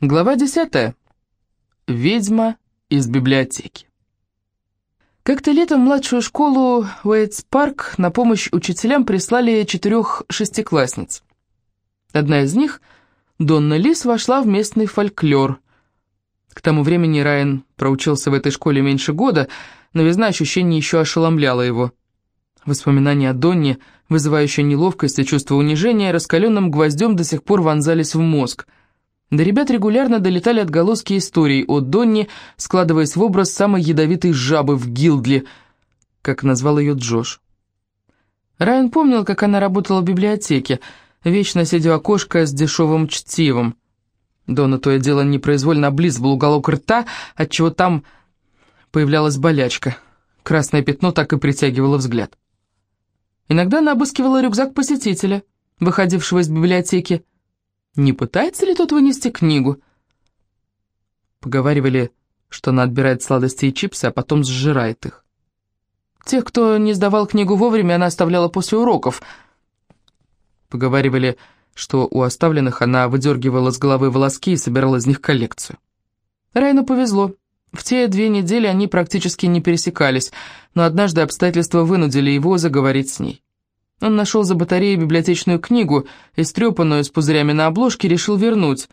Глава 10. Ведьма из библиотеки. Как-то летом младшую школу Уэйтс-Парк на помощь учителям прислали четырех шестиклассниц. Одна из них, Донна Лис, вошла в местный фольклор. К тому времени Райан проучился в этой школе меньше года, новизна ощущений еще ошеломляла его. Воспоминания о Донне, вызывающие неловкость и чувство унижения, раскаленным гвоздем до сих пор вонзались в мозг – до ребят регулярно долетали отголоски историй о Донне, складываясь в образ самой ядовитой жабы в Гилдли, как назвал ее Джош. Райан помнил, как она работала в библиотеке, вечно сидя у окошка с дешевым чтивом. Дона то и дело непроизвольно облизывал уголок рта, отчего там появлялась болячка. Красное пятно так и притягивало взгляд. Иногда она обыскивала рюкзак посетителя, выходившего из библиотеки, не пытается ли тот вынести книгу? Поговаривали, что она отбирает сладости и чипсы, а потом сжирает их. Тех, кто не сдавал книгу вовремя, она оставляла после уроков. Поговаривали, что у оставленных она выдергивала с головы волоски и собирала из них коллекцию. Райну повезло. В те две недели они практически не пересекались, но однажды обстоятельства вынудили его заговорить с ней. Он нашел за батареей библиотечную книгу, истрепанную с пузырями на обложке, решил вернуть.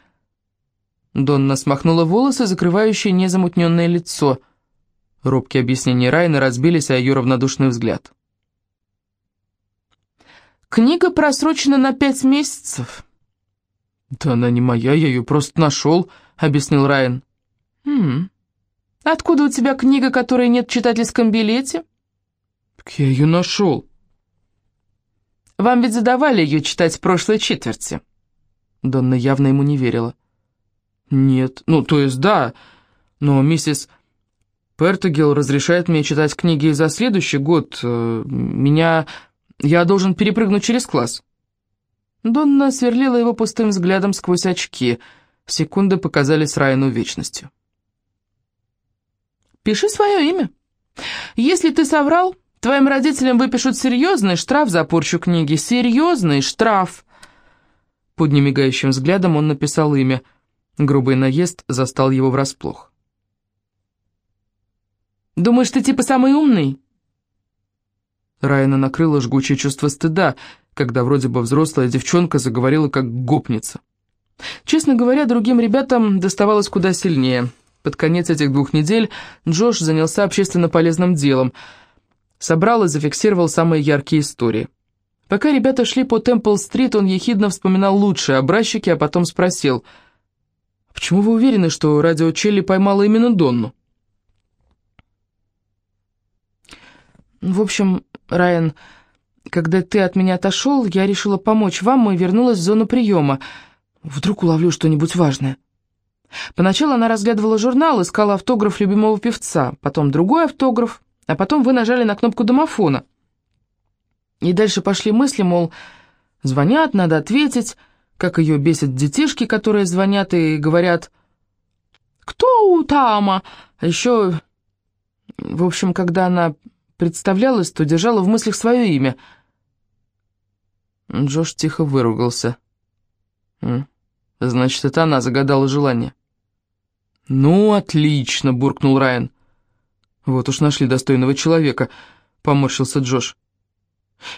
Донна смахнула волосы, закрывающие незамутненное лицо. Робкие объяснения Райна разбились о ее равнодушный взгляд. «Книга просрочена на пять месяцев». «Да она не моя, я ее просто нашел», — объяснил Райан. «Хм, откуда у тебя книга, которой нет в читательском билете?» «Так я ее нашел». Вам ведь задавали ее читать в прошлой четверти». Донна явно ему не верила. «Нет, ну, то есть да, но миссис Пертогел разрешает мне читать книги за следующий год. Э, меня... Я должен перепрыгнуть через класс». Донна сверлила его пустым взглядом сквозь очки. Секунды показались Райану вечностью. «Пиши свое имя. Если ты соврал, Твоим родителям выпишут серьезный штраф за порчу книги. Серьезный штраф!» Под немигающим взглядом он написал имя. Грубый наезд застал его врасплох. «Думаешь, ты типа самый умный?» Райана накрыло жгучее чувство стыда, когда вроде бы взрослая девчонка заговорила как гопница. Честно говоря, другим ребятам доставалось куда сильнее. Под конец этих двух недель Джош занялся общественно полезным делом — Собрал и зафиксировал самые яркие истории. Пока ребята шли по Темпл-стрит, он ехидно вспоминал лучшие образчики, а потом спросил, «Почему вы уверены, что радио Челли поймало именно Донну?» «В общем, Райан, когда ты от меня отошел, я решила помочь вам и вернулась в зону приема. Вдруг уловлю что-нибудь важное». Поначалу она разглядывала журнал, искала автограф любимого певца, потом другой автограф, а потом вы нажали на кнопку домофона. И дальше пошли мысли, мол, звонят, надо ответить, как ее бесят детишки, которые звонят и говорят «Кто у Тама?» А еще, в общем, когда она представлялась, то держала в мыслях свое имя. Джош тихо выругался. «Значит, это она загадала желание». «Ну, отлично», — буркнул Райан. «Вот уж нашли достойного человека», — поморщился Джош.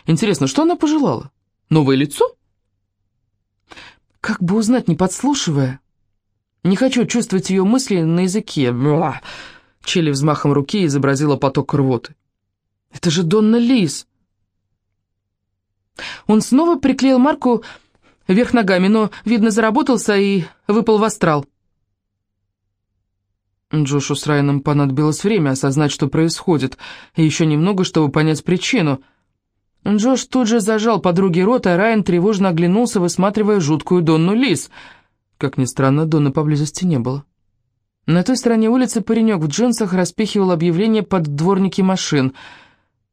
«Интересно, что она пожелала? Новое лицо?» «Как бы узнать, не подслушивая?» «Не хочу чувствовать ее мысли на языке». Бла. Челли взмахом руки изобразила поток рвоты. «Это же Донна Лис!» Он снова приклеил марку вверх ногами, но, видно, заработался и выпал в астрал. Джошу с Райаном понадобилось время осознать, что происходит, и еще немного, чтобы понять причину. Джош тут же зажал подруге рот, а Райан тревожно оглянулся, высматривая жуткую Донну Лис. Как ни странно, Донны поблизости не было. На той стороне улицы паренек в джинсах распихивал объявление под дворники машин.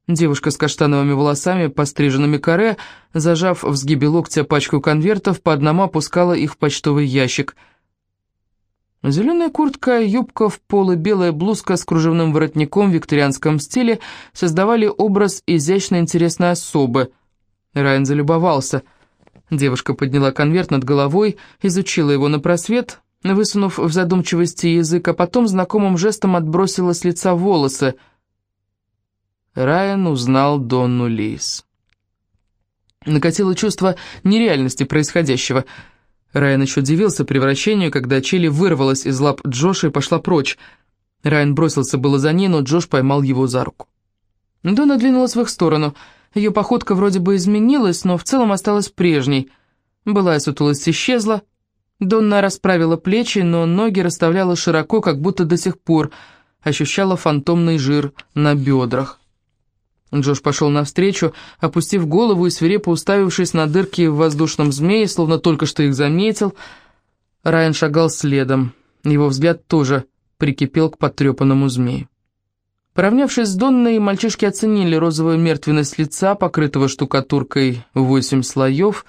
Девушка с каштановыми волосами, постриженными коре, зажав в сгибе локтя пачку конвертов, по одному опускала их в почтовый ящик — Зеленая куртка, юбка в пол и белая блузка с кружевным воротником в викторианском стиле создавали образ изящно интересной особы. Райан залюбовался. Девушка подняла конверт над головой, изучила его на просвет, высунув в задумчивости язык, а потом знакомым жестом отбросила с лица волосы. Райан узнал Донну Лис. Накатило чувство нереальности происходящего. Райан еще удивился превращению, когда Чили вырвалась из лап Джоша и пошла прочь. Райан бросился было за ней, но Джош поймал его за руку. Донна двинулась в их сторону. Ее походка вроде бы изменилась, но в целом осталась прежней. Былая сутулость исчезла. Донна расправила плечи, но ноги расставляла широко, как будто до сих пор ощущала фантомный жир на бедрах. Джош пошел навстречу, опустив голову и свирепо уставившись на дырки в воздушном змее, словно только что их заметил. Райан шагал следом. Его взгляд тоже прикипел к потрепанному змею. Поравнявшись с Донной, мальчишки оценили розовую мертвенность лица, покрытого штукатуркой восемь слоев.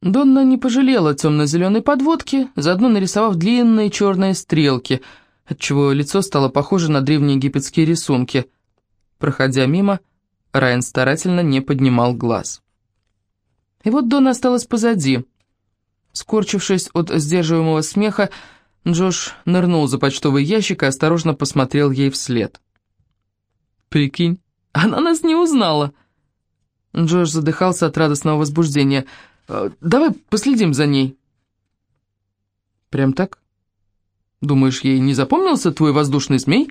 Донна не пожалела темно-зеленой подводки, заодно нарисовав длинные черные стрелки, отчего лицо стало похоже на древние египетские рисунки. Проходя мимо, Райан старательно не поднимал глаз. И вот Донна осталась позади. Скорчившись от сдерживаемого смеха, Джош нырнул за почтовый ящик и осторожно посмотрел ей вслед. «Прикинь, она нас не узнала!» Джош задыхался от радостного возбуждения. «Э, «Давай последим за ней». «Прям так? Думаешь, ей не запомнился твой воздушный змей?»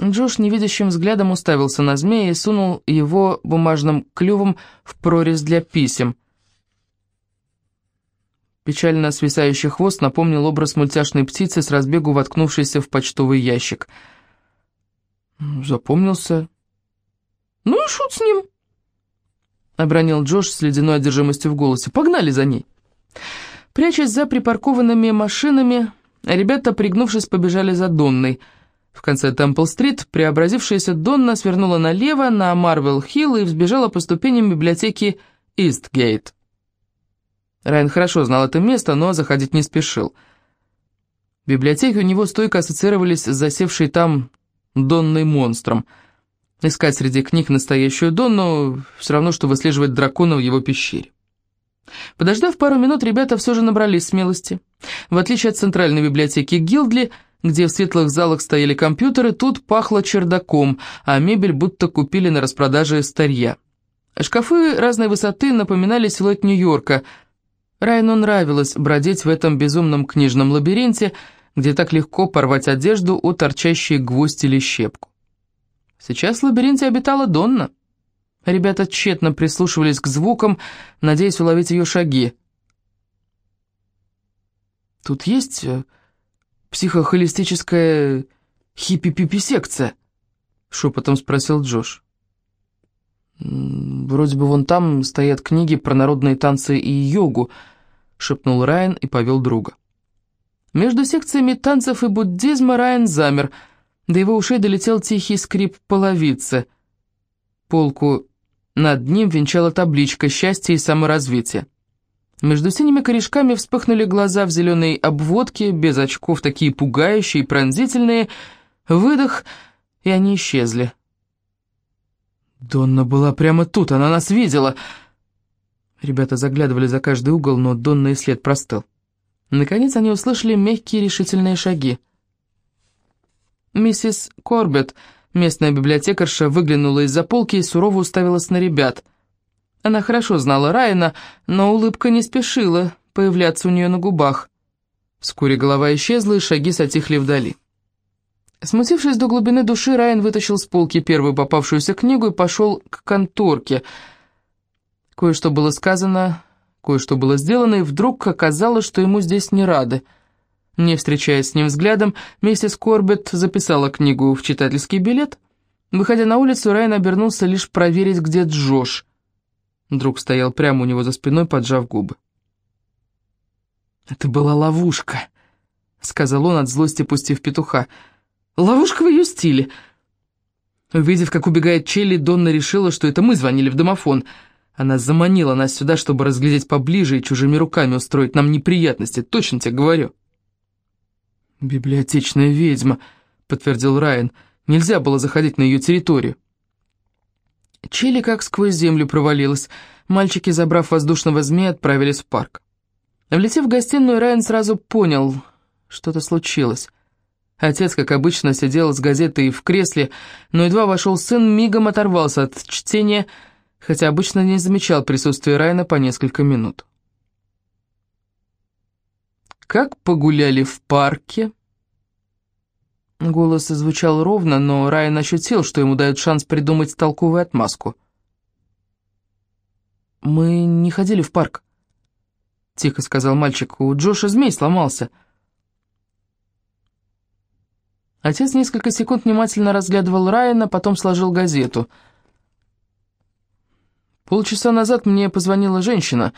Джош невидящим взглядом уставился на змея и сунул его бумажным клювом в прорезь для писем. Печально свисающий хвост напомнил образ мультяшной птицы с разбегу воткнувшейся в почтовый ящик. «Запомнился?» «Ну и шут с ним!» — обронил Джош с ледяной одержимостью в голосе. «Погнали за ней!» Прячась за припаркованными машинами, ребята, пригнувшись, побежали за Донной — в конце Темпл-стрит преобразившаяся Донна свернула налево на Марвел-Хилл и взбежала по ступеням библиотеки Истгейт. Райан хорошо знал это место, но заходить не спешил. Библиотеки у него стойко ассоциировались с засевшей там Донной-монстром. Искать среди книг настоящую Донну все равно, что выслеживать дракона в его пещере. Подождав пару минут, ребята все же набрались смелости. В отличие от центральной библиотеки Гилдли, где в светлых залах стояли компьютеры, тут пахло чердаком, а мебель будто купили на распродаже старья. Шкафы разной высоты напоминали силуэт Нью-Йорка. Райану нравилось бродить в этом безумном книжном лабиринте, где так легко порвать одежду о торчащий гвоздь или щепку. Сейчас в лабиринте обитала Донна. Ребята тщетно прислушивались к звукам, надеясь уловить ее шаги. «Тут есть э, психохолистическая хиппи-пипи-секция?» — шепотом спросил Джош. «Вроде бы вон там стоят книги про народные танцы и йогу», — шепнул Райан и повел друга. Между секциями танцев и буддизма Райан замер, до его ушей долетел тихий скрип половицы. Полку над ним венчала табличка «Счастье и саморазвитие». Между синими корешками вспыхнули глаза в зеленой обводке, без очков, такие пугающие пронзительные. Выдох, и они исчезли. Донна была прямо тут, она нас видела. Ребята заглядывали за каждый угол, но Донна и след простыл. Наконец они услышали мягкие решительные шаги. Миссис Корбет, местная библиотекарша, выглянула из-за полки и сурово уставилась на ребят — она хорошо знала Райана, но улыбка не спешила появляться у нее на губах. Вскоре голова исчезла, и шаги затихли вдали. Смутившись до глубины души, Райан вытащил с полки первую попавшуюся книгу и пошел к конторке. Кое-что было сказано, кое-что было сделано, и вдруг оказалось, что ему здесь не рады. Не встречаясь с ним взглядом, миссис Корбетт записала книгу в читательский билет. Выходя на улицу, Райан обернулся лишь проверить, где Джош — Друг стоял прямо у него за спиной, поджав губы. «Это была ловушка», — сказал он от злости, пустив петуха. «Ловушка в ее стиле». Увидев, как убегает Челли, Донна решила, что это мы звонили в домофон. Она заманила нас сюда, чтобы разглядеть поближе и чужими руками устроить нам неприятности, точно тебе говорю. «Библиотечная ведьма», — подтвердил Райан. «Нельзя было заходить на ее территорию». Чили как сквозь землю провалилась. Мальчики, забрав воздушного змея, отправились в парк. Влетев в гостиную, Райан сразу понял, что-то случилось. Отец, как обычно, сидел с газетой в кресле, но едва вошел сын, мигом оторвался от чтения, хотя обычно не замечал присутствия Райана по несколько минут. «Как погуляли в парке?» Голос звучал ровно, но Райан ощутил, что ему дают шанс придумать толковую отмазку. «Мы не ходили в парк», — тихо сказал мальчик. «У Джоша змей сломался». Отец несколько секунд внимательно разглядывал Райана, потом сложил газету. «Полчаса назад мне позвонила женщина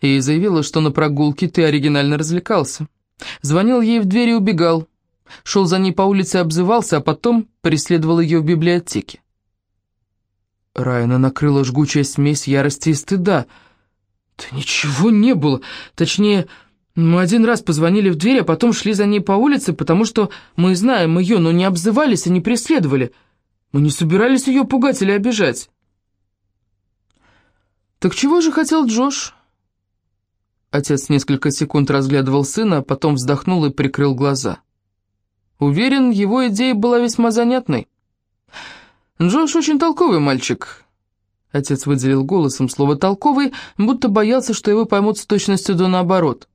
и заявила, что на прогулке ты оригинально развлекался. Звонил ей в дверь и убегал. Шел за ней по улице и обзывался, а потом преследовал ее в библиотеке». Райана накрыла жгучая смесь ярости и стыда. «Да ничего не было. Точнее, мы один раз позвонили в дверь, а потом шли за ней по улице, потому что мы знаем ее, но не обзывались и не преследовали. Мы не собирались ее пугать или обижать. «Так чего же хотел Джош?» Отец несколько секунд разглядывал сына, а потом вздохнул и прикрыл глаза. Уверен, его идея была весьма занятной. «Джош очень толковый мальчик». Отец выделил голосом слово «толковый», будто боялся, что его поймут с точностью до наоборот.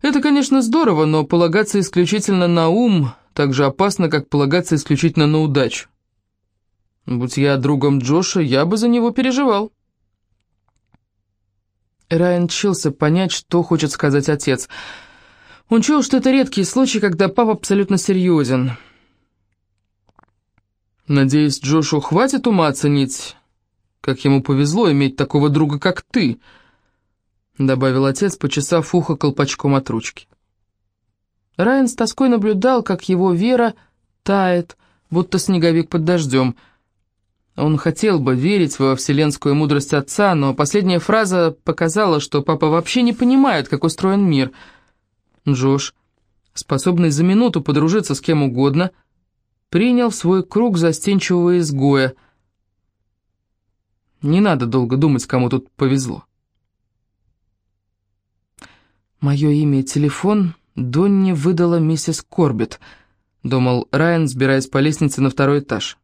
Это, конечно, здорово, но полагаться исключительно на ум так же опасно, как полагаться исключительно на удачу. Будь я другом Джоша, я бы за него переживал. Райан чился понять, что хочет сказать отец. Он чул, что это редкий случай, когда папа абсолютно серьезен. «Надеюсь, Джошу хватит ума оценить, как ему повезло иметь такого друга, как ты», — добавил отец, почесав ухо колпачком от ручки. Райан с тоской наблюдал, как его вера тает, будто снеговик под дождем. Он хотел бы верить во вселенскую мудрость отца, но последняя фраза показала, что папа вообще не понимает, как устроен мир. Джош, способный за минуту подружиться с кем угодно, принял в свой круг застенчивого изгоя. Не надо долго думать, кому тут повезло. «Мое имя и телефон Донни выдала миссис Корбет», — думал Райан, сбираясь по лестнице на второй этаж.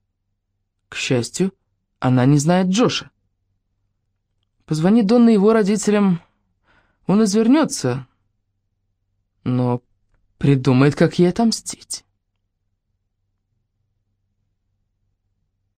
К счастью, она не знает Джоша. Позвони Донна его родителям, он извернется, но придумает, как ей отомстить.